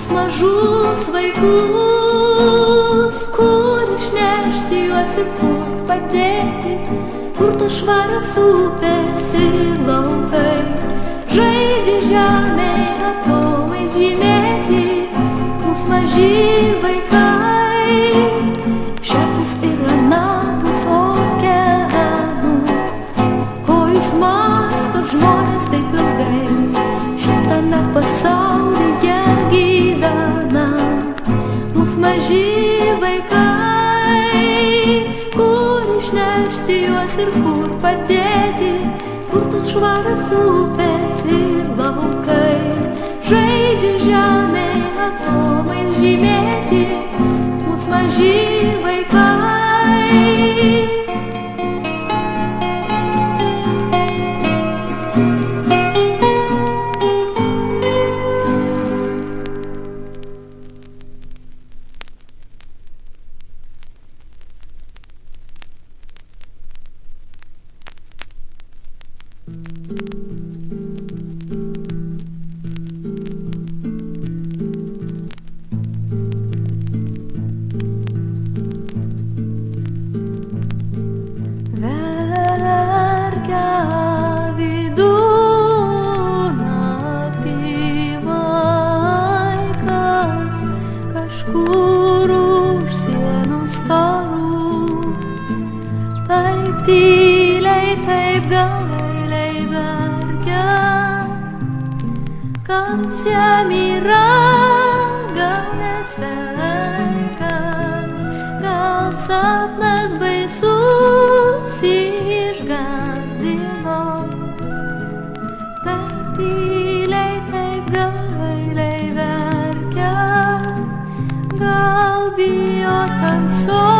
mūsų mažus vaikus, kur išnešti juos ir kur padėti, kur tos švarios upės ir laukai. Žaidžia žemėje atomais žymėti, mūsų maži vaikai. Šiapus ir anapus okeanų, ko jūs masto žmonės taip ilgai, šitame pasaulyje maži vaikai, kur išnešti juos ir kur padėti, kur tos švarios upės ir laukai. Žaidžia žemėje kas jam yra gal nesveikas, gal sapnas baisus išgazdino. Taip tyliai, taip gailiai verkia, gal bijo tamsos